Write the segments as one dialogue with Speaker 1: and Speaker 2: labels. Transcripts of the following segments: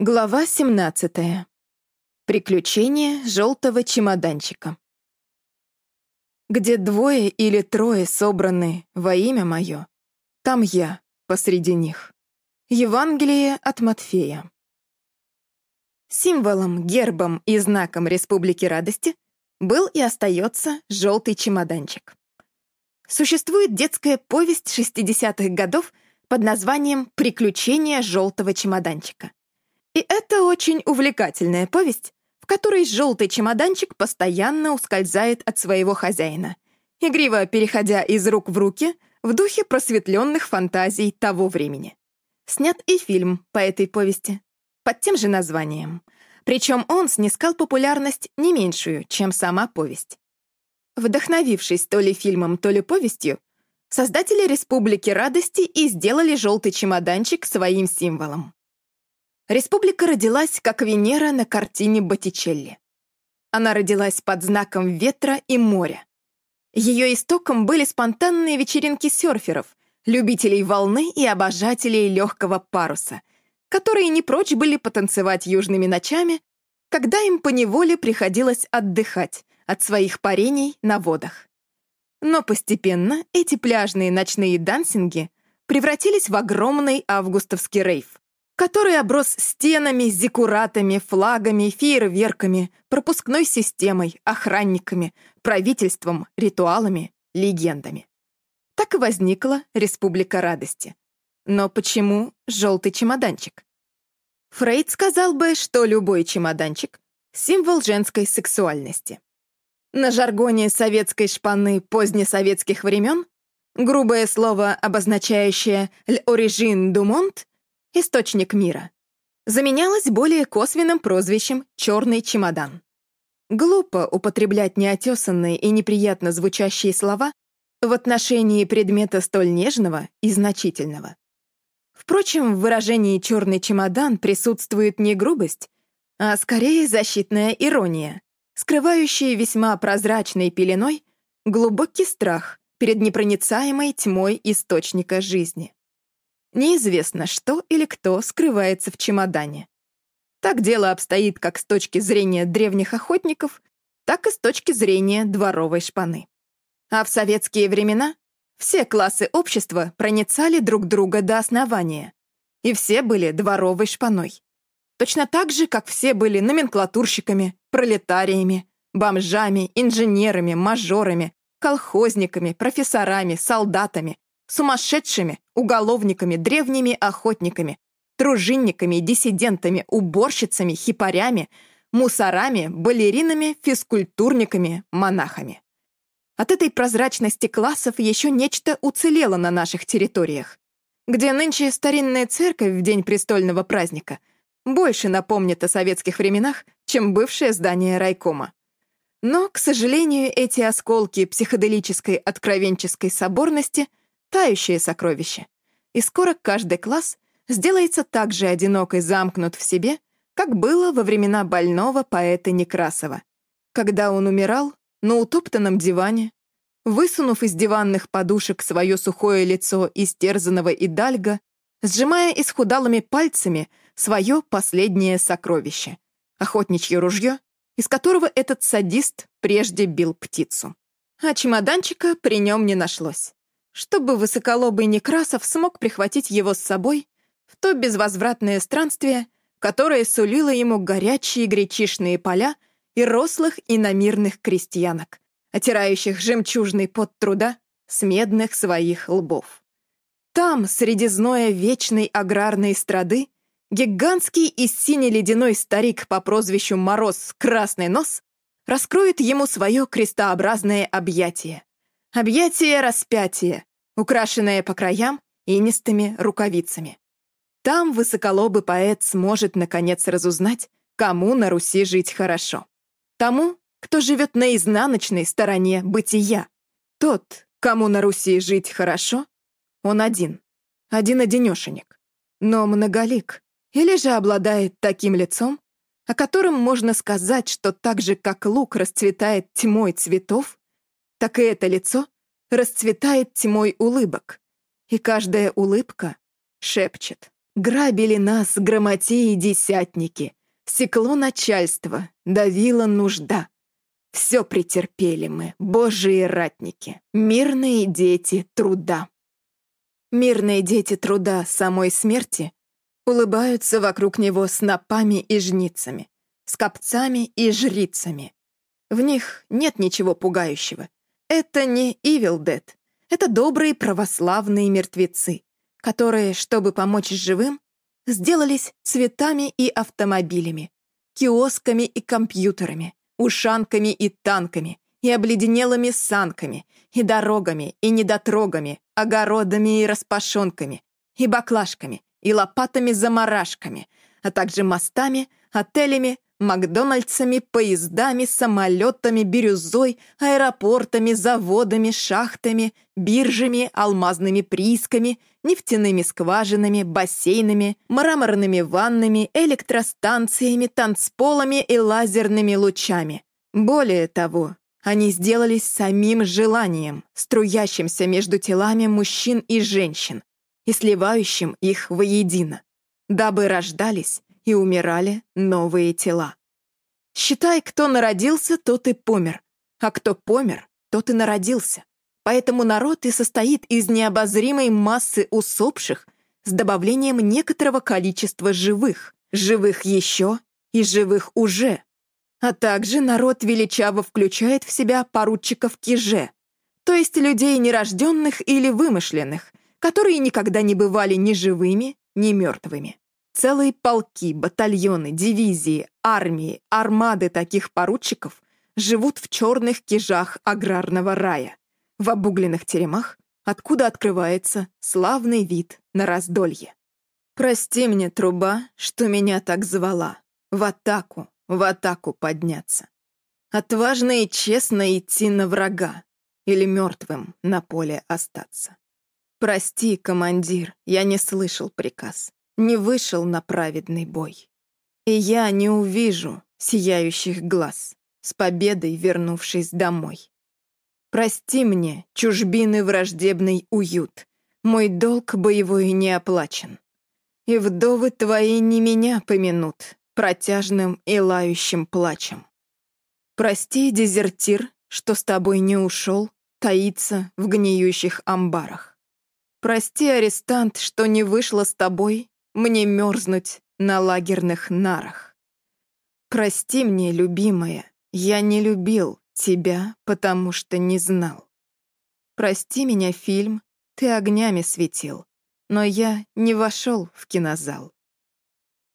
Speaker 1: Глава 17. Приключения желтого чемоданчика. Где двое или трое собраны во имя мое, там я посреди них. Евангелие от Матфея. Символом, гербом и знаком Республики Радости был и остается желтый чемоданчик. Существует детская повесть 60-х годов под названием «Приключения желтого чемоданчика». И это очень увлекательная повесть, в которой желтый чемоданчик постоянно ускользает от своего хозяина, игриво переходя из рук в руки в духе просветленных фантазий того времени. Снят и фильм по этой повести, под тем же названием. Причем он снискал популярность не меньшую, чем сама повесть. Вдохновившись то ли фильмом, то ли повестью, создатели Республики Радости и сделали желтый чемоданчик своим символом. Республика родилась как Венера на картине Боттичелли. Она родилась под знаком ветра и моря. Ее истоком были спонтанные вечеринки серферов, любителей волны и обожателей легкого паруса, которые не прочь были потанцевать южными ночами, когда им поневоле приходилось отдыхать от своих парений на водах. Но постепенно эти пляжные ночные дансинги превратились в огромный августовский рейв, который оброс стенами, зиккуратами, флагами, фейерверками, пропускной системой, охранниками, правительством, ритуалами, легендами. Так и возникла Республика Радости. Но почему желтый чемоданчик? Фрейд сказал бы, что любой чемоданчик — символ женской сексуальности. На жаргоне советской шпаны позднесоветских времен грубое слово, обозначающее «l'origine du monde», источник мира, заменялась более косвенным прозвищем «черный чемодан». Глупо употреблять неотесанные и неприятно звучащие слова в отношении предмета столь нежного и значительного. Впрочем, в выражении «черный чемодан» присутствует не грубость, а скорее защитная ирония, скрывающая весьма прозрачной пеленой глубокий страх перед непроницаемой тьмой источника жизни. Неизвестно, что или кто скрывается в чемодане. Так дело обстоит как с точки зрения древних охотников, так и с точки зрения дворовой шпаны. А в советские времена все классы общества проницали друг друга до основания, и все были дворовой шпаной. Точно так же, как все были номенклатурщиками, пролетариями, бомжами, инженерами, мажорами, колхозниками, профессорами, солдатами, сумасшедшими, уголовниками, древними охотниками, дружинниками, диссидентами, уборщицами, хипарями, мусорами, балеринами, физкультурниками, монахами. От этой прозрачности классов еще нечто уцелело на наших территориях, где нынче старинная церковь в день престольного праздника больше напомнит о советских временах, чем бывшее здание райкома. Но, к сожалению, эти осколки психоделической откровенческой соборности тающее сокровище. И скоро каждый класс сделается так же одинок и замкнут в себе, как было во времена больного поэта Некрасова, когда он умирал на утоптанном диване, высунув из диванных подушек свое сухое лицо истерзанного идальга, сжимая исхудалыми пальцами свое последнее сокровище — охотничье ружье, из которого этот садист прежде бил птицу. А чемоданчика при нем не нашлось чтобы высоколобый Некрасов смог прихватить его с собой в то безвозвратное странствие, которое сулило ему горячие гречишные поля и рослых иномирных крестьянок, отирающих жемчужный пот труда с медных своих лбов. Там, среди зноя вечной аграрной страды, гигантский и сине-ледяной старик по прозвищу Мороз Красный Нос раскроет ему свое крестообразное объятие. Объятие распятия, украшенная по краям инистыми рукавицами. Там высоколобый поэт сможет, наконец, разузнать, кому на Руси жить хорошо. Тому, кто живет на изнаночной стороне бытия. Тот, кому на Руси жить хорошо, он один, один-одинешенек, но многолик, или же обладает таким лицом, о котором можно сказать, что так же, как лук расцветает тьмой цветов, так и это лицо расцветает тьмой улыбок, и каждая улыбка шепчет Грабили нас грамотеи десятники. Секло начальство, давила нужда. Все претерпели мы, божьи ратники, мирные дети труда. Мирные дети труда самой смерти улыбаются вокруг него снопами и жницами, скопцами и жрицами. В них нет ничего пугающего. Это не Dead. Это добрые православные мертвецы, которые, чтобы помочь живым, сделались цветами и автомобилями, киосками и компьютерами, ушанками и танками, и обледенелыми санками, и дорогами, и недотрогами, огородами и распашонками, и баклажками, и лопатами-замарашками, а также мостами, отелями, Макдональдсами, поездами, самолетами, бирюзой, аэропортами, заводами, шахтами, биржами, алмазными приисками, нефтяными скважинами, бассейнами, мраморными ваннами, электростанциями, танцполами и лазерными лучами. Более того, они сделались самим желанием, струящимся между телами мужчин и женщин и сливающим их воедино, дабы рождались и умирали новые тела. Считай, кто народился, тот и помер, а кто помер, тот и народился. Поэтому народ и состоит из необозримой массы усопших с добавлением некоторого количества живых, живых еще и живых уже. А также народ величаво включает в себя поручиков киже, то есть людей нерожденных или вымышленных, которые никогда не бывали ни живыми, ни мертвыми. Целые полки, батальоны, дивизии, армии, армады таких поручиков живут в черных кижах аграрного рая, в обугленных теремах, откуда открывается славный вид на раздолье. Прости мне, труба, что меня так звала. В атаку, в атаку подняться. Отважно и честно идти на врага или мертвым на поле остаться. Прости, командир, я не слышал приказ не вышел на праведный бой. И я не увижу сияющих глаз, с победой вернувшись домой. Прости мне, чужбины враждебный уют, мой долг боевой не оплачен. И вдовы твои не меня помянут протяжным и лающим плачем. Прости, дезертир, что с тобой не ушел, таится в гниющих амбарах. Прости, арестант, что не вышло с тобой мне мерзнуть на лагерных нарах. Прости мне, любимая, я не любил тебя, потому что не знал. Прости меня, фильм, ты огнями светил, но я не вошел в кинозал.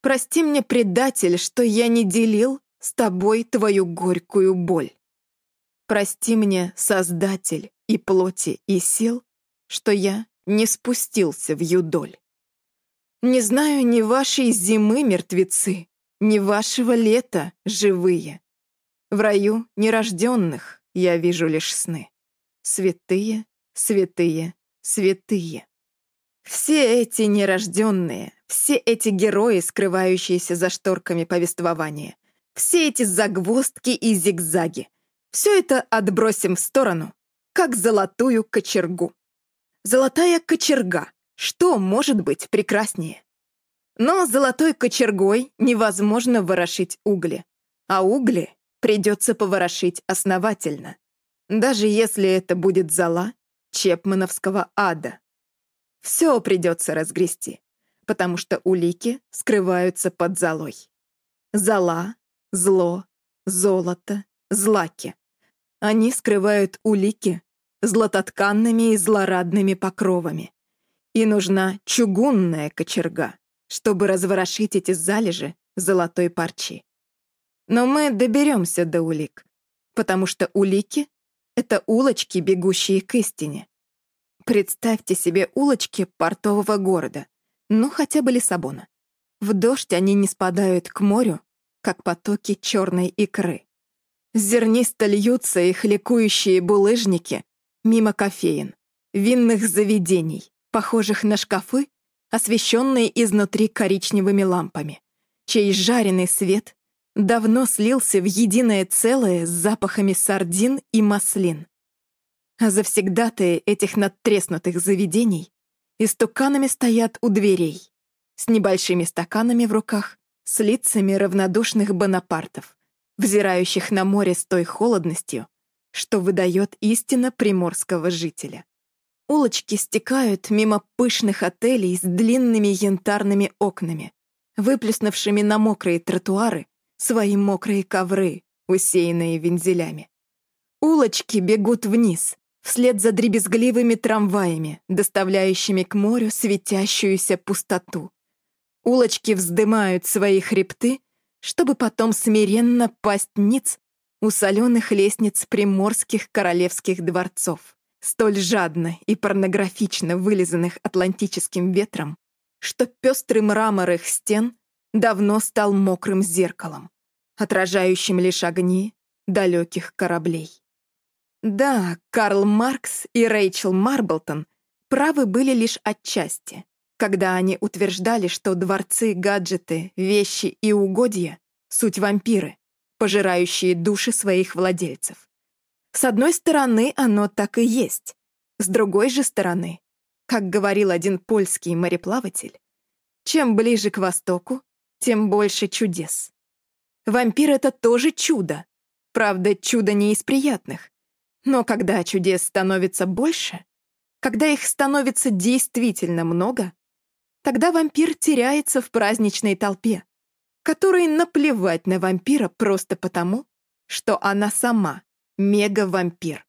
Speaker 1: Прости мне, предатель, что я не делил с тобой твою горькую боль. Прости мне, Создатель и плоти, и сил, что я не спустился в юдоль. Не знаю ни вашей зимы, мертвецы, ни вашего лета, живые. В раю нерожденных я вижу лишь сны. Святые, святые, святые. Все эти нерожденные, все эти герои, скрывающиеся за шторками повествования, все эти загвоздки и зигзаги, все это отбросим в сторону, как золотую кочергу. Золотая кочерга что может быть прекраснее? Но золотой кочергой невозможно ворошить угли, а угли придется поворошить основательно, даже если это будет зола Чепмановского ада. Все придется разгрести, потому что улики скрываются под золой. Зола, зло, золото, злаки. Они скрывают улики златотканными и злорадными покровами. И нужна чугунная кочерга, чтобы разворошить эти залежи золотой парчи. Но мы доберемся до улик, потому что улики — это улочки, бегущие к истине. Представьте себе улочки портового города, ну хотя бы Лиссабона. В дождь они не спадают к морю, как потоки черной икры. Зернисто льются их ликующие булыжники мимо кофеин, винных заведений, похожих на шкафы, освещенные изнутри коричневыми лампами, чей жареный свет давно слился в единое целое с запахами сардин и маслин. А завсегдатые этих надтреснутых заведений истуканами стоят у дверей, с небольшими стаканами в руках, с лицами равнодушных бонапартов, взирающих на море с той холодностью, что выдает истинно приморского жителя. Улочки стекают мимо пышных отелей с длинными янтарными окнами, выплеснувшими на мокрые тротуары свои мокрые ковры, усеянные вензелями. Улочки бегут вниз, вслед за дребезгливыми трамваями, доставляющими к морю светящуюся пустоту. Улочки вздымают свои хребты, чтобы потом смиренно пасть ниц у соленых лестниц приморских королевских дворцов, столь жадно и порнографично вылизанных атлантическим ветром, что пестрый мрамор их стен давно стал мокрым зеркалом, отражающим лишь огни далеких кораблей. Да, Карл Маркс и Рэйчел Марблтон правы были лишь отчасти когда они утверждали, что дворцы, гаджеты, вещи и угодья — суть вампиры, пожирающие души своих владельцев. С одной стороны, оно так и есть. С другой же стороны, как говорил один польский мореплаватель, чем ближе к востоку, тем больше чудес. Вампир — это тоже чудо. Правда, чудо не из приятных. Но когда чудес становится больше, когда их становится действительно много, Тогда вампир теряется в праздничной толпе, которой наплевать на вампира просто потому, что она сама мега-вампир.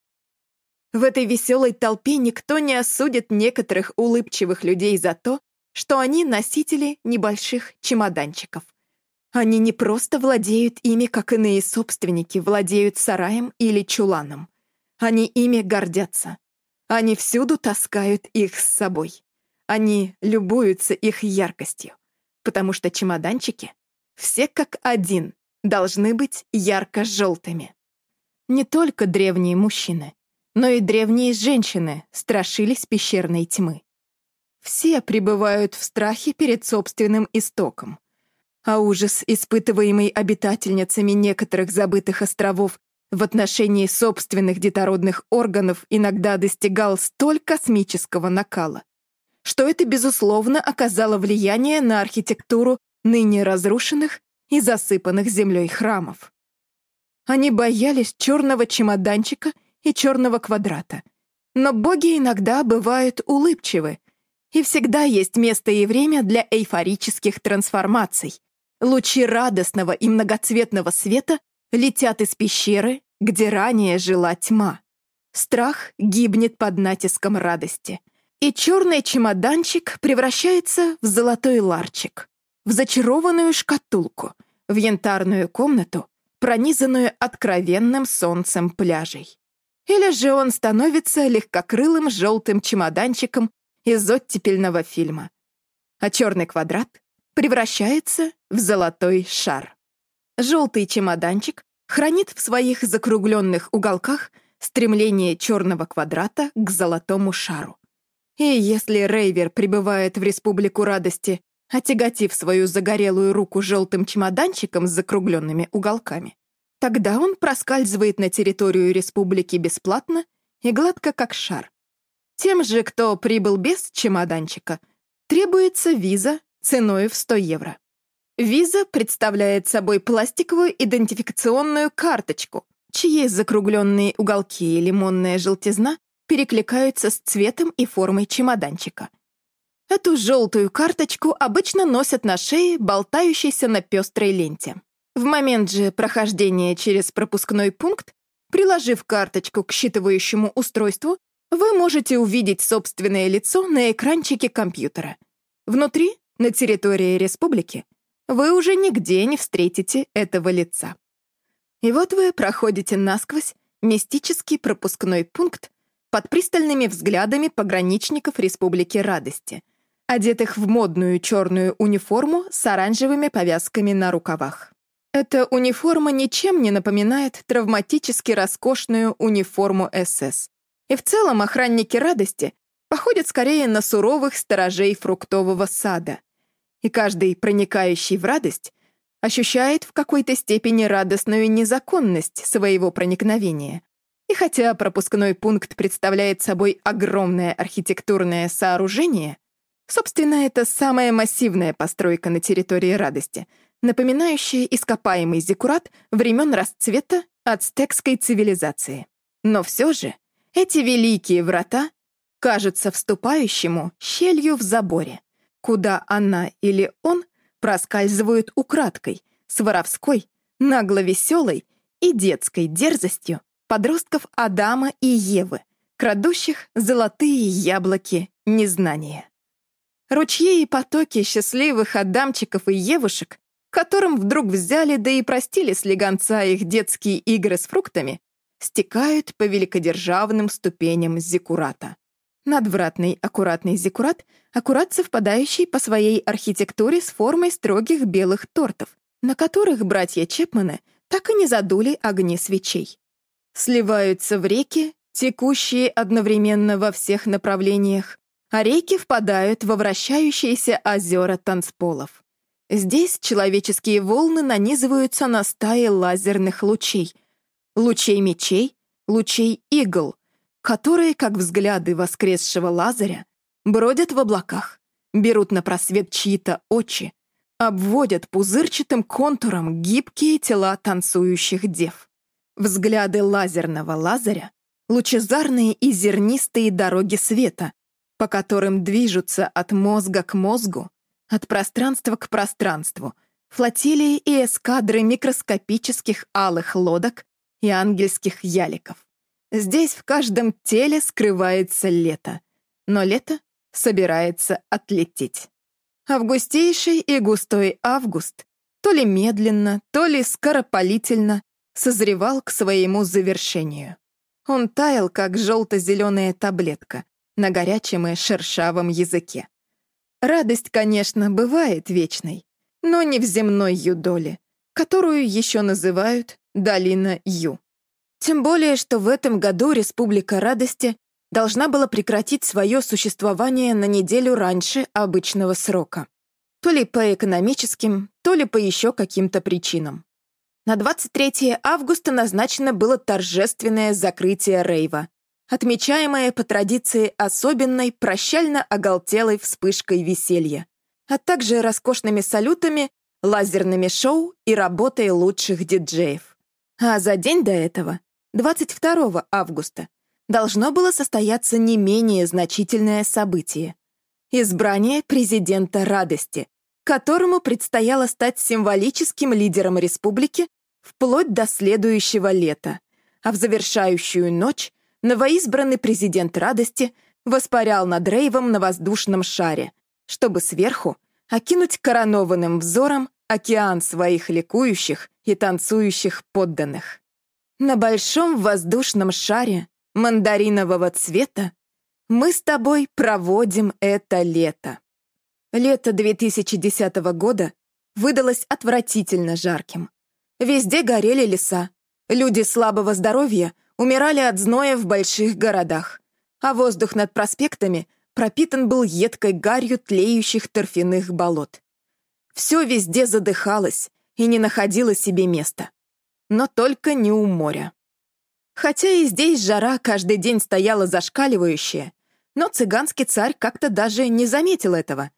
Speaker 1: В этой веселой толпе никто не осудит некоторых улыбчивых людей за то, что они носители небольших чемоданчиков. Они не просто владеют ими, как иные собственники владеют сараем или чуланом. Они ими гордятся. Они всюду таскают их с собой. Они любуются их яркостью, потому что чемоданчики все как один должны быть ярко-желтыми. Не только древние мужчины, но и древние женщины страшились пещерной тьмы. Все пребывают в страхе перед собственным истоком. А ужас, испытываемый обитательницами некоторых забытых островов в отношении собственных детородных органов, иногда достигал столь космического накала, что это, безусловно, оказало влияние на архитектуру ныне разрушенных и засыпанных землей храмов. Они боялись черного чемоданчика и черного квадрата. Но боги иногда бывают улыбчивы, и всегда есть место и время для эйфорических трансформаций. Лучи радостного и многоцветного света летят из пещеры, где ранее жила тьма. Страх гибнет под натиском радости — и черный чемоданчик превращается в золотой ларчик, в зачарованную шкатулку, в янтарную комнату, пронизанную откровенным солнцем пляжей. Или же он становится легкокрылым желтым чемоданчиком из оттепельного фильма, а черный квадрат превращается в золотой шар. Желтый чемоданчик хранит в своих закругленных уголках стремление черного квадрата к золотому шару. И если Рейвер прибывает в Республику Радости, отяготив свою загорелую руку желтым чемоданчиком с закругленными уголками, тогда он проскальзывает на территорию Республики бесплатно и гладко как шар. Тем же, кто прибыл без чемоданчика, требуется виза ценой в 100 евро. Виза представляет собой пластиковую идентификационную карточку, чьи закругленные уголки и лимонная желтизна перекликаются с цветом и формой чемоданчика. Эту желтую карточку обычно носят на шее, болтающейся на пестрой ленте. В момент же прохождения через пропускной пункт, приложив карточку к считывающему устройству, вы можете увидеть собственное лицо на экранчике компьютера. Внутри, на территории республики, вы уже нигде не встретите этого лица. И вот вы проходите насквозь мистический пропускной пункт, под пристальными взглядами пограничников Республики Радости, одетых в модную черную униформу с оранжевыми повязками на рукавах. Эта униформа ничем не напоминает травматически роскошную униформу СС. И в целом охранники радости походят скорее на суровых сторожей фруктового сада. И каждый, проникающий в радость, ощущает в какой-то степени радостную незаконность своего проникновения, и хотя пропускной пункт представляет собой огромное архитектурное сооружение, Собственно, это самая массивная постройка на территории радости, напоминающая ископаемый зиккурат времен расцвета ацтекской цивилизации. Но все же эти великие врата кажутся вступающему щелью в заборе, куда она или он проскальзывают украдкой, с воровской, нагло-веселой и детской дерзостью подростков Адама и Евы, крадущих золотые яблоки незнания. Ручьи и потоки счастливых Адамчиков и Евушек, которым вдруг взяли да и простили слегонца их детские игры с фруктами, стекают по великодержавным ступеням зиккурата. Надвратный аккуратный зиккурат, аккурат совпадающий по своей архитектуре с формой строгих белых тортов, на которых братья Чепманы так и не задули огни свечей. Сливаются в реки, текущие одновременно во всех направлениях, а реки впадают во вращающиеся озера танцполов. Здесь человеческие волны нанизываются на стаи лазерных лучей, лучей мечей, лучей игл, которые, как взгляды воскресшего Лазаря, бродят в облаках, берут на просвет чьи-то очи, обводят пузырчатым контуром гибкие тела танцующих дев. Взгляды лазерного Лазаря — лучезарные и зернистые дороги света, по которым движутся от мозга к мозгу, от пространства к пространству, флотилии и эскадры микроскопических алых лодок и ангельских яликов. Здесь в каждом теле скрывается лето, но лето собирается отлететь. Августейший и густой август, то ли медленно, то ли скоропалительно, созревал к своему завершению. Он таял, как желто-зеленая таблетка на горячем и шершавом языке. Радость, конечно, бывает вечной, но не в земной юдоле, которую еще называют «долина Ю». Тем более, что в этом году Республика Радости должна была прекратить свое существование на неделю раньше обычного срока. То ли по экономическим, то ли по еще каким-то причинам. На 23 августа назначено было торжественное закрытие рейва, отмечаемое по традиции особенной прощально-оголтелой вспышкой веселья, а также роскошными салютами, лазерными шоу и работой лучших диджеев. А за день до этого, 22 августа, должно было состояться не менее значительное событие — избрание президента радости, которому предстояло стать символическим лидером республики вплоть до следующего лета, а в завершающую ночь новоизбранный президент радости воспарял над Рейвом на воздушном шаре, чтобы сверху окинуть коронованным взором океан своих ликующих и танцующих подданных. На большом воздушном шаре мандаринового цвета мы с тобой проводим это лето. Лето 2010 года выдалось отвратительно жарким. Везде горели леса. Люди слабого здоровья умирали от зноя в больших городах, а воздух над проспектами пропитан был едкой гарью тлеющих торфяных болот. Все везде задыхалось и не находило себе места. Но только не у моря. Хотя и здесь жара каждый день стояла зашкаливающая, но цыганский царь как-то даже не заметил этого.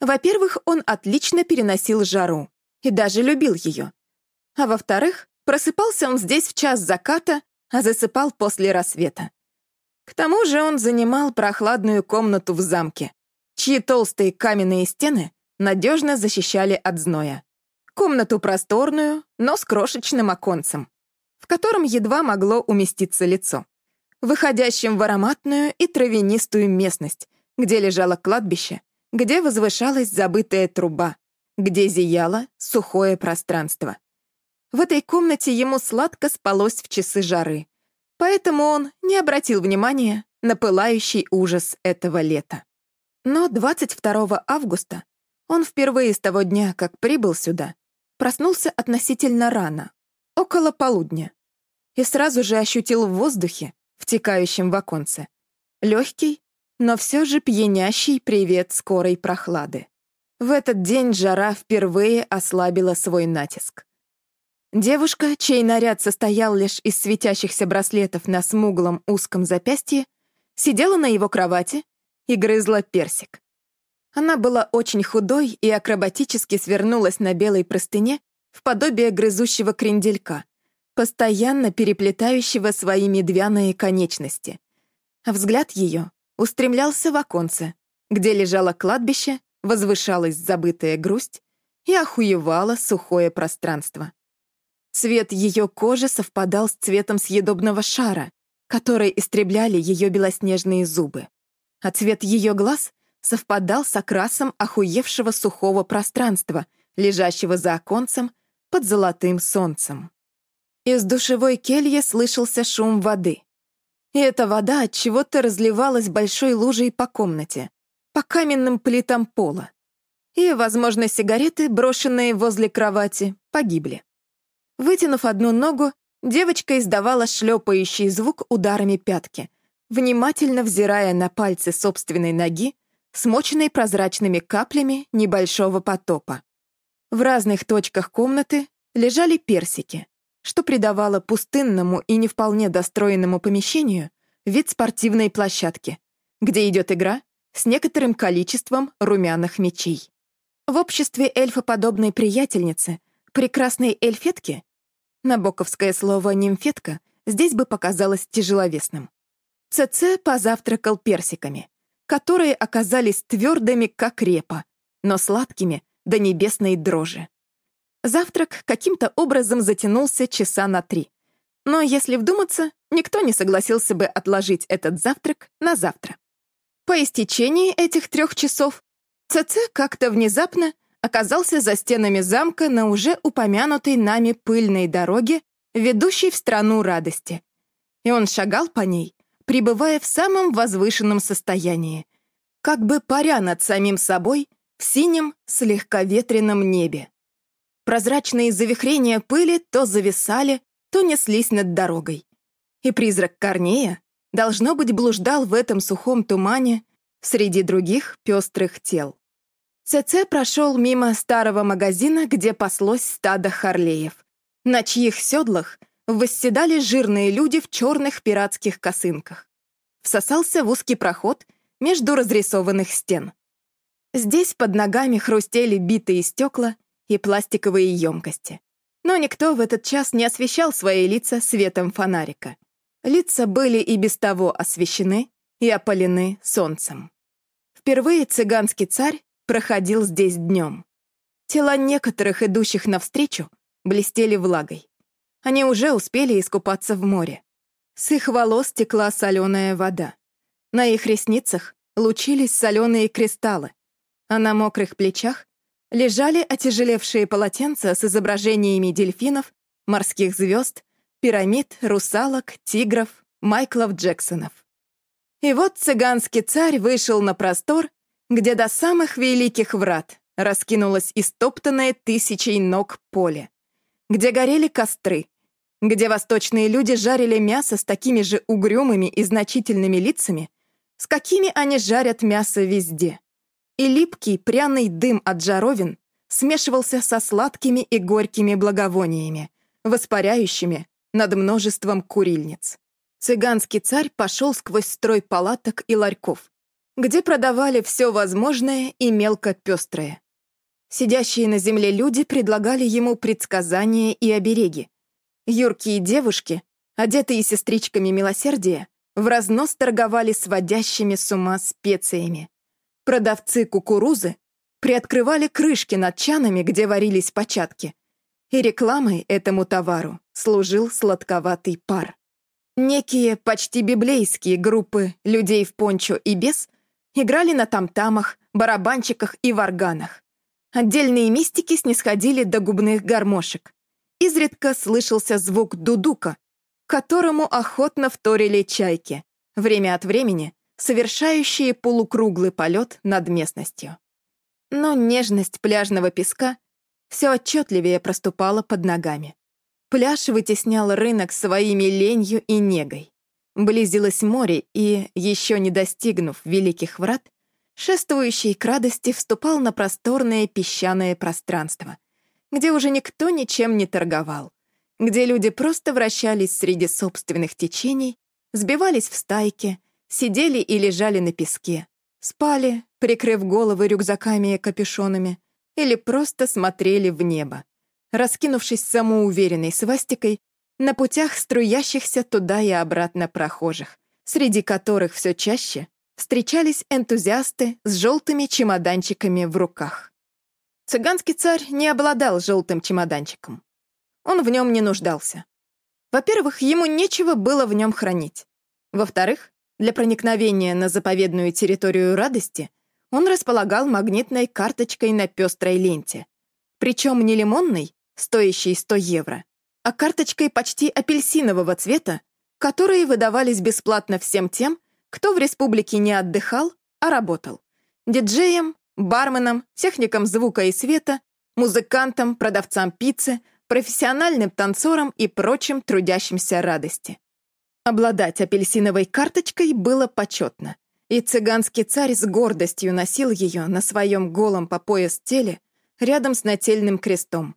Speaker 1: Во-первых, он отлично переносил жару и даже любил ее. А во-вторых, просыпался он здесь в час заката, а засыпал после рассвета. К тому же он занимал прохладную комнату в замке, чьи толстые каменные стены надежно защищали от зноя. Комнату просторную, но с крошечным оконцем в котором едва могло уместиться лицо, выходящим в ароматную и травянистую местность, где лежало кладбище, где возвышалась забытая труба, где зияло сухое пространство. В этой комнате ему сладко спалось в часы жары, поэтому он не обратил внимания на пылающий ужас этого лета. Но 22 августа он впервые с того дня, как прибыл сюда, проснулся относительно рано, около полудня, и сразу же ощутил в воздухе, втекающем в оконце, легкий, но все же пьянящий привет скорой прохлады. В этот день жара впервые ослабила свой натиск. Девушка, чей наряд состоял лишь из светящихся браслетов на смуглом узком запястье, сидела на его кровати и грызла персик. Она была очень худой и акробатически свернулась на белой простыне в подобие грызущего кренделька, постоянно переплетающего свои медвяные конечности. А взгляд ее устремлялся в оконце, где лежало кладбище, возвышалась забытая грусть и охуевало сухое пространство. Цвет ее кожи совпадал с цветом съедобного шара, который истребляли ее белоснежные зубы. А цвет ее глаз совпадал с окрасом охуевшего сухого пространства, лежащего за оконцем под золотым солнцем. Из душевой кельи слышался шум воды. И эта вода от чего-то разливалась большой лужей по комнате, по каменным плитам пола. И, возможно, сигареты, брошенные возле кровати, погибли. Вытянув одну ногу, девочка издавала шлепающий звук ударами пятки, внимательно взирая на пальцы собственной ноги, смоченной прозрачными каплями небольшого потопа. В разных точках комнаты лежали персики, что придавало пустынному и не вполне достроенному помещению вид спортивной площадки, где идет игра с некоторым количеством румяных мечей. В обществе эльфоподобной приятельницы, прекрасной эльфетки, набоковское слово «нимфетка» здесь бы показалось тяжеловесным. ЦЦ позавтракал персиками, которые оказались твердыми, как репа, но сладкими до небесной дрожи. Завтрак каким-то образом затянулся часа на три. Но если вдуматься, никто не согласился бы отложить этот завтрак на завтра. По истечении этих трех часов ЦЦ как-то внезапно оказался за стенами замка на уже упомянутой нами пыльной дороге, ведущей в страну радости. И он шагал по ней, пребывая в самом возвышенном состоянии, как бы паря над самим собой в синем, слегка ветреном небе. Прозрачные завихрения пыли то зависали, то неслись над дорогой. И призрак Корнея, должно быть, блуждал в этом сухом тумане среди других пестрых тел. ЦЦ прошел мимо старого магазина, где паслось стадо харлеев, на чьих седлах восседали жирные люди в черных пиратских косынках. Всосался в узкий проход между разрисованных стен. Здесь под ногами хрустели битые стекла, и пластиковые емкости. Но никто в этот час не освещал свои лица светом фонарика. Лица были и без того освещены и опалены солнцем. Впервые цыганский царь проходил здесь днем. Тела некоторых идущих навстречу блестели влагой. Они уже успели искупаться в море. С их волос текла соленая вода. На их ресницах лучились соленые кристаллы, а на мокрых плечах лежали отяжелевшие полотенца с изображениями дельфинов, морских звезд, пирамид, русалок, тигров, Майклов Джексонов. И вот цыганский царь вышел на простор, где до самых великих врат раскинулось истоптанное тысячей ног поле, где горели костры, где восточные люди жарили мясо с такими же угрюмыми и значительными лицами, с какими они жарят мясо везде и липкий пряный дым от жаровин смешивался со сладкими и горькими благовониями, воспаряющими над множеством курильниц. Цыганский царь пошел сквозь строй палаток и ларьков, где продавали все возможное и мелко пестрое. Сидящие на земле люди предлагали ему предсказания и обереги. Юркие девушки, одетые сестричками милосердия, в разнос торговали сводящими с ума специями. Продавцы кукурузы приоткрывали крышки над чанами, где варились початки, и рекламой этому товару служил сладковатый пар. Некие почти библейские группы людей в пончо и без играли на тамтамах, барабанчиках и варганах. Отдельные мистики снисходили до губных гармошек. Изредка слышался звук дудука, которому охотно вторили чайки. Время от времени совершающие полукруглый полет над местностью. Но нежность пляжного песка все отчетливее проступала под ногами. Пляж вытеснял рынок своими ленью и негой. Близилось море, и, еще не достигнув великих врат, шествующий к радости вступал на просторное песчаное пространство, где уже никто ничем не торговал, где люди просто вращались среди собственных течений, сбивались в стайки, сидели и лежали на песке, спали, прикрыв головы рюкзаками и капюшонами, или просто смотрели в небо, раскинувшись самоуверенной свастикой на путях струящихся туда и обратно прохожих, среди которых все чаще встречались энтузиасты с желтыми чемоданчиками в руках. Цыганский царь не обладал желтым чемоданчиком. Он в нем не нуждался. Во-первых, ему нечего было в нем хранить. Во-вторых, для проникновения на заповедную территорию радости он располагал магнитной карточкой на пестрой ленте. Причем не лимонной, стоящей 100 евро, а карточкой почти апельсинового цвета, которые выдавались бесплатно всем тем, кто в республике не отдыхал, а работал. Диджеям, барменам, техникам звука и света, музыкантам, продавцам пиццы, профессиональным танцорам и прочим трудящимся радости. Обладать апельсиновой карточкой было почетно, и цыганский царь с гордостью носил ее на своем голом по пояс теле рядом с нательным крестом,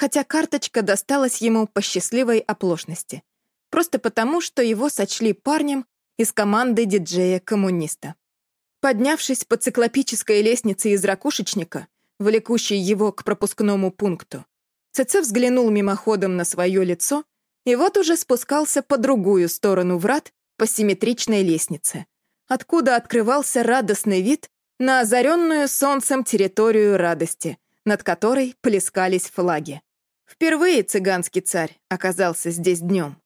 Speaker 1: хотя карточка досталась ему по счастливой оплошности, просто потому, что его сочли парнем из команды диджея-коммуниста. Поднявшись по циклопической лестнице из ракушечника, влекущей его к пропускному пункту, ЦЦ взглянул мимоходом на свое лицо и вот уже спускался по другую сторону врат по симметричной лестнице, откуда открывался радостный вид на озаренную солнцем территорию радости, над которой плескались флаги. Впервые цыганский царь оказался здесь днем.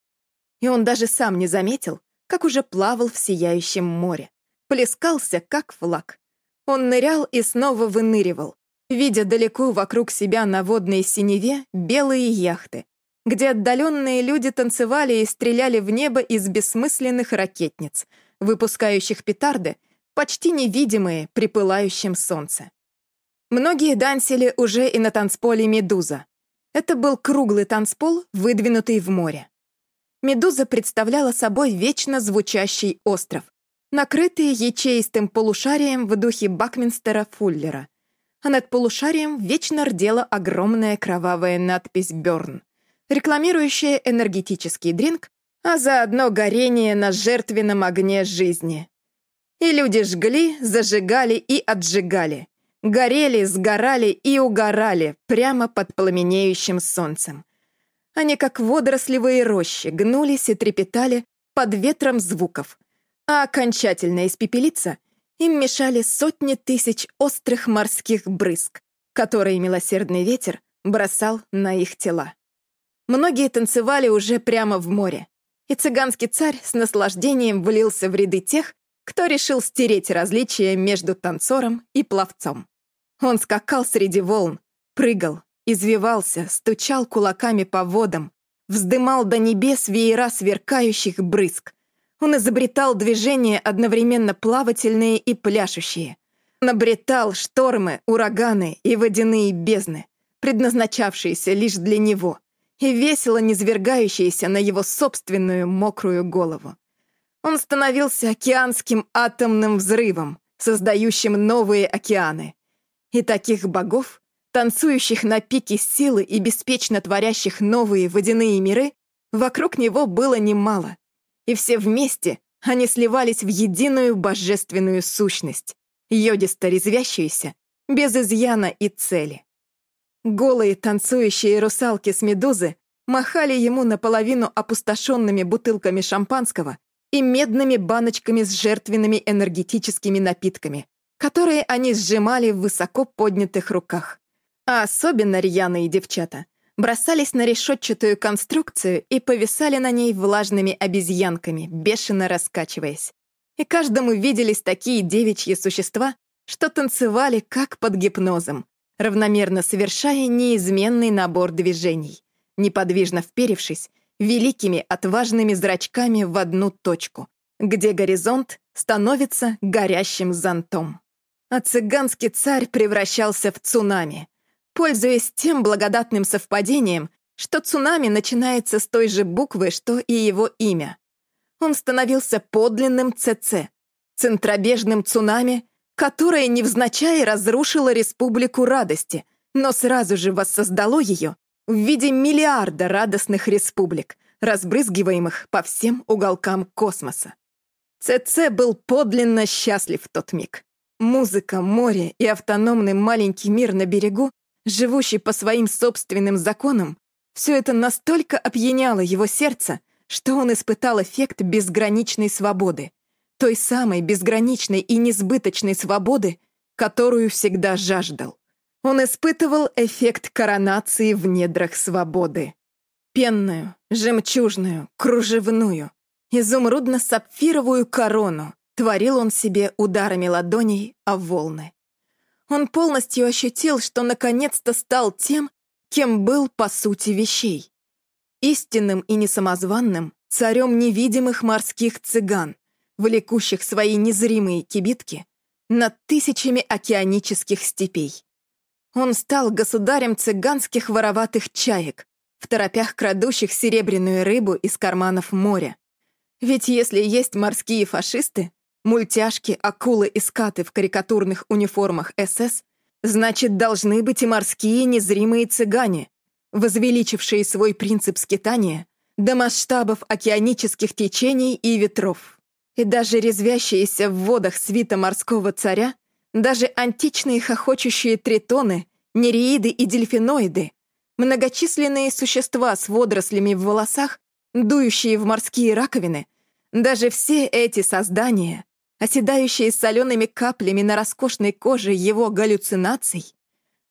Speaker 1: И он даже сам не заметил, как уже плавал в сияющем море. Плескался, как флаг. Он нырял и снова выныривал, видя далеко вокруг себя на водной синеве белые яхты, где отдаленные люди танцевали и стреляли в небо из бессмысленных ракетниц, выпускающих петарды, почти невидимые при пылающем солнце. Многие дансили уже и на танцполе «Медуза». Это был круглый танцпол, выдвинутый в море. «Медуза» представляла собой вечно звучащий остров, накрытый ячеистым полушарием в духе Бакминстера Фуллера, а над полушарием вечно рдела огромная кровавая надпись «Бёрн», рекламирующая энергетический дринк, а заодно горение на жертвенном огне жизни. И люди жгли, зажигали и отжигали, горели, сгорали и угорали прямо под пламенеющим солнцем. Они, как водорослевые рощи, гнулись и трепетали под ветром звуков, а окончательно испепелиться им мешали сотни тысяч острых морских брызг, которые милосердный ветер бросал на их тела. Многие танцевали уже прямо в море, и цыганский царь с наслаждением влился в ряды тех, кто решил стереть различия между танцором и пловцом. Он скакал среди волн, прыгал, извивался, стучал кулаками по водам, вздымал до небес веера сверкающих брызг, он изобретал движения одновременно плавательные и пляшущие. Набретал штормы, ураганы и водяные бездны, предназначавшиеся лишь для него, и весело низвергающиеся на его собственную мокрую голову. Он становился океанским атомным взрывом, создающим новые океаны. И таких богов, танцующих на пике силы и беспечно творящих новые водяные миры, вокруг него было немало и все вместе они сливались в единую божественную сущность, йодисто резвящуюся, без изъяна и цели. Голые танцующие русалки с медузы махали ему наполовину опустошенными бутылками шампанского и медными баночками с жертвенными энергетическими напитками, которые они сжимали в высоко поднятых руках. А особенно рьяные девчата бросались на решетчатую конструкцию и повисали на ней влажными обезьянками, бешено раскачиваясь. И каждому виделись такие девичьи существа, что танцевали как под гипнозом, равномерно совершая неизменный набор движений, неподвижно вперевшись великими отважными зрачками в одну точку, где горизонт становится горящим зонтом. А цыганский царь превращался в цунами — пользуясь тем благодатным совпадением, что цунами начинается с той же буквы, что и его имя. Он становился подлинным ЦЦ, центробежным цунами, которое невзначай разрушило Республику Радости, но сразу же воссоздало ее в виде миллиарда радостных республик, разбрызгиваемых по всем уголкам космоса. ЦЦ был подлинно счастлив в тот миг. Музыка, море и автономный маленький мир на берегу, живущий по своим собственным законам, все это настолько опьяняло его сердце, что он испытал эффект безграничной свободы, той самой безграничной и несбыточной свободы, которую всегда жаждал. Он испытывал эффект коронации в недрах свободы. Пенную, жемчужную, кружевную, изумрудно-сапфировую корону творил он себе ударами ладоней о волны. Он полностью ощутил, что наконец-то стал тем, кем был по сути вещей. Истинным и несамозванным царем невидимых морских цыган, влекущих свои незримые кибитки над тысячами океанических степей. Он стал государем цыганских вороватых чаек, в торопях крадущих серебряную рыбу из карманов моря. Ведь если есть морские фашисты, мультяшки, акулы и скаты в карикатурных униформах СС, значит, должны быть и морские незримые цыгане, возвеличившие свой принцип скитания до масштабов океанических течений и ветров. И даже резвящиеся в водах свита морского царя, даже античные хохочущие тритоны, нереиды и дельфиноиды, многочисленные существа с водорослями в волосах, дующие в морские раковины, даже все эти создания, оседающие солеными каплями на роскошной коже его галлюцинаций,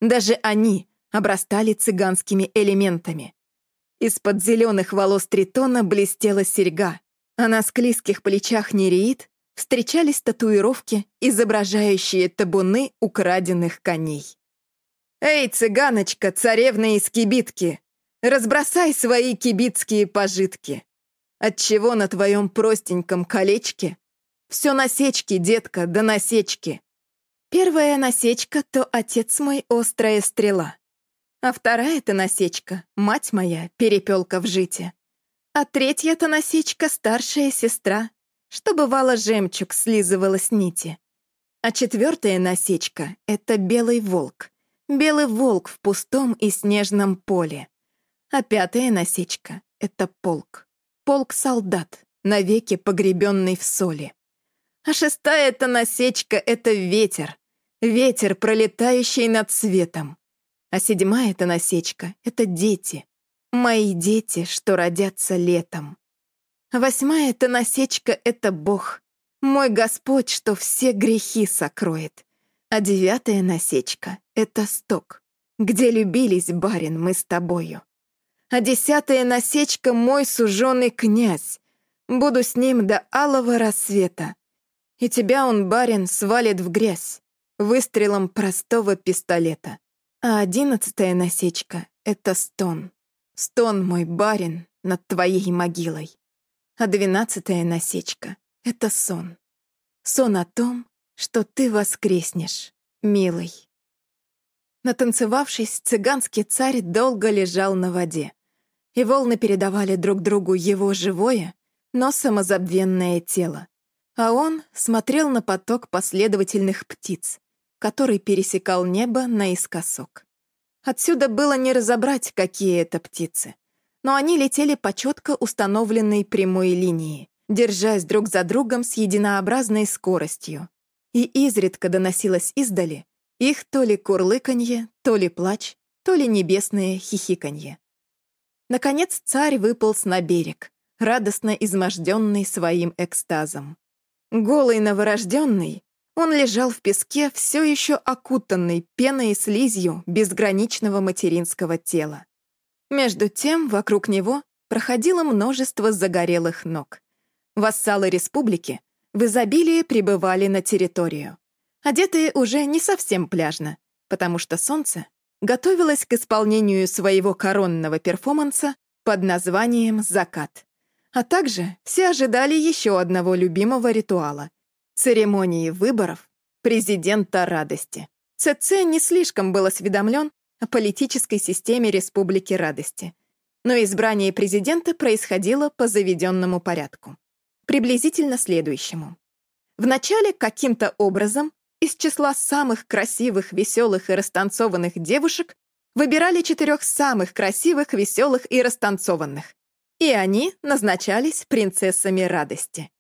Speaker 1: даже они обрастали цыганскими элементами. Из-под зеленых волос тритона блестела серьга, а на склизких плечах нереид встречались татуировки, изображающие табуны украденных коней. «Эй, цыганочка, царевна из кибитки, разбросай свои кибитские пожитки! Отчего на твоем простеньком колечке все насечки, детка, да насечки!» Первая насечка — то отец мой острая стрела, а вторая-то насечка — мать моя, перепелка в жите. А третья-то насечка — старшая сестра, что бывало жемчуг слизывала с нити. А четвертая насечка — это белый волк. Белый волк в пустом и снежном поле. А пятая насечка — это полк. Полк-солдат, навеки погребенный в соли. А шестая эта насечка — это ветер. Ветер, пролетающий над светом. А седьмая эта насечка — это дети. Мои дети, что родятся летом. Восьмая эта насечка — это Бог. Мой Господь, что все грехи сокроет. А девятая насечка — это сток, где любились, барин, мы с тобою. А десятая насечка — мой суженый князь. Буду с ним до алого рассвета. И тебя он, барин, свалит в грязь выстрелом простого пистолета. А одиннадцатая насечка — это стон. Стон, мой барин, над твоей могилой. А двенадцатая насечка — это сон. Сон о том, что ты воскреснешь, милый. Натанцевавшись, цыганский царь долго лежал на воде, и волны передавали друг другу его живое, но самозабвенное тело. А он смотрел на поток последовательных птиц, который пересекал небо наискосок. Отсюда было не разобрать, какие это птицы. Но они летели по четко установленной прямой линии, держась друг за другом с единообразной скоростью. И изредка доносилось издали их то ли курлыканье, то ли плач, то ли небесное хихиканье. Наконец царь выполз на берег, радостно изможденный своим экстазом. Голый новорожденный, он лежал в песке, все еще окутанный пеной и слизью безграничного материнского тела. Между тем, вокруг него проходило множество загорелых ног. Вассалы республики в изобилии прибывали на территорию. Одетые уже не совсем пляжно, потому что солнце готовилось к исполнению своего коронного перформанса под названием «Закат». А также все ожидали еще одного любимого ритуала — церемонии выборов президента радости. ЦЦ не слишком был осведомлен о политической системе Республики Радости, но избрание президента происходило по заведенному порядку, приблизительно следующему. Вначале каким-то образом из числа самых красивых, веселых и растанцованных девушек выбирали четырех самых красивых, веселых и растанцованных, и они назначались принцессами радости.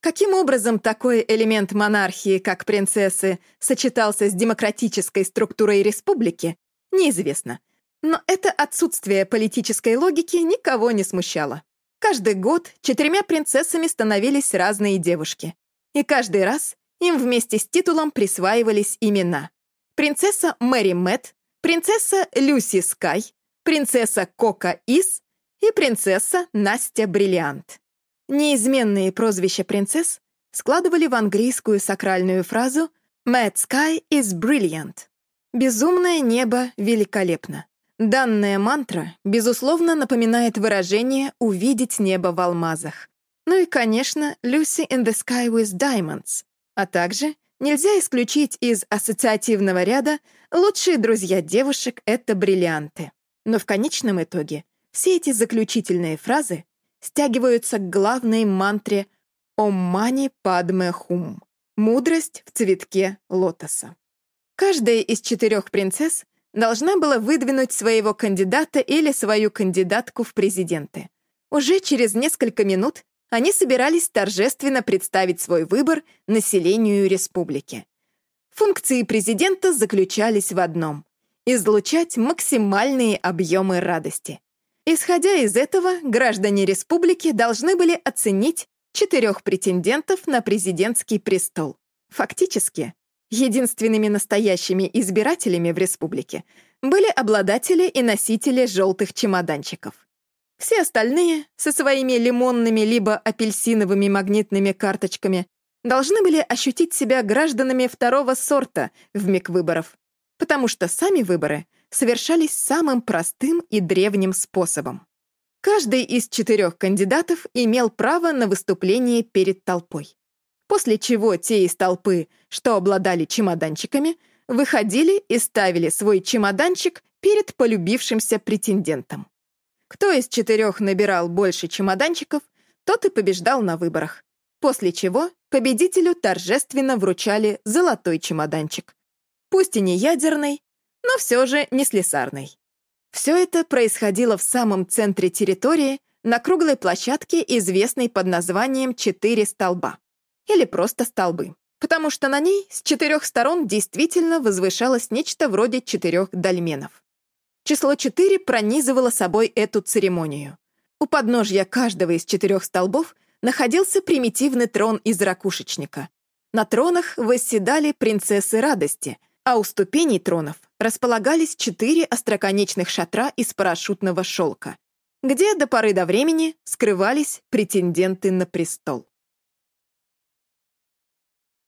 Speaker 1: Каким образом такой элемент монархии, как принцессы, сочетался с демократической структурой республики, неизвестно. Но это отсутствие политической логики никого не смущало. Каждый год четырьмя принцессами становились разные девушки. И каждый раз им вместе с титулом присваивались имена. Принцесса Мэри Мэтт, принцесса Люси Скай, принцесса Кока Ис и принцесса Настя Бриллиант. Неизменные прозвища принцесс складывали в английскую сакральную фразу «Mad Sky is brilliant» — «Безумное небо великолепно». Данная мантра, безусловно, напоминает выражение «увидеть небо в алмазах». Ну и, конечно, «Lucy in the sky with diamonds», а также нельзя исключить из ассоциативного ряда «лучшие друзья девушек — это бриллианты». Но в конечном итоге все эти заключительные фразы стягиваются к главной мантре «Ом мани падме хум» — «Мудрость в цветке лотоса». Каждая из четырех принцесс должна была выдвинуть своего кандидата или свою кандидатку в президенты. Уже через несколько минут они собирались торжественно представить свой выбор населению республики. Функции президента заключались в одном — излучать максимальные объемы радости. Исходя из этого, граждане республики должны были оценить четырех претендентов на президентский престол. Фактически, единственными настоящими избирателями в республике были обладатели и носители желтых чемоданчиков. Все остальные со своими лимонными либо апельсиновыми магнитными карточками должны были ощутить себя гражданами второго сорта в миг выборов, потому что сами выборы совершались самым простым и древним способом. Каждый из четырех кандидатов имел право на выступление перед толпой. После чего те из толпы, что обладали чемоданчиками, выходили и ставили свой чемоданчик перед полюбившимся претендентом. Кто из четырех набирал больше чемоданчиков, тот и побеждал на выборах, после чего победителю торжественно вручали золотой чемоданчик. Пусть и не ядерный, но все же не слесарный. Все это происходило в самом центре территории, на круглой площадке, известной под названием «Четыре столба». Или просто столбы. Потому что на ней с четырех сторон действительно возвышалось нечто вроде четырех дольменов. Число четыре пронизывало собой эту церемонию. У подножья каждого из четырех столбов находился примитивный трон из ракушечника. На тронах восседали принцессы радости — а у ступеней тронов располагались четыре остроконечных шатра из парашютного шелка, где до поры до времени скрывались претенденты на престол.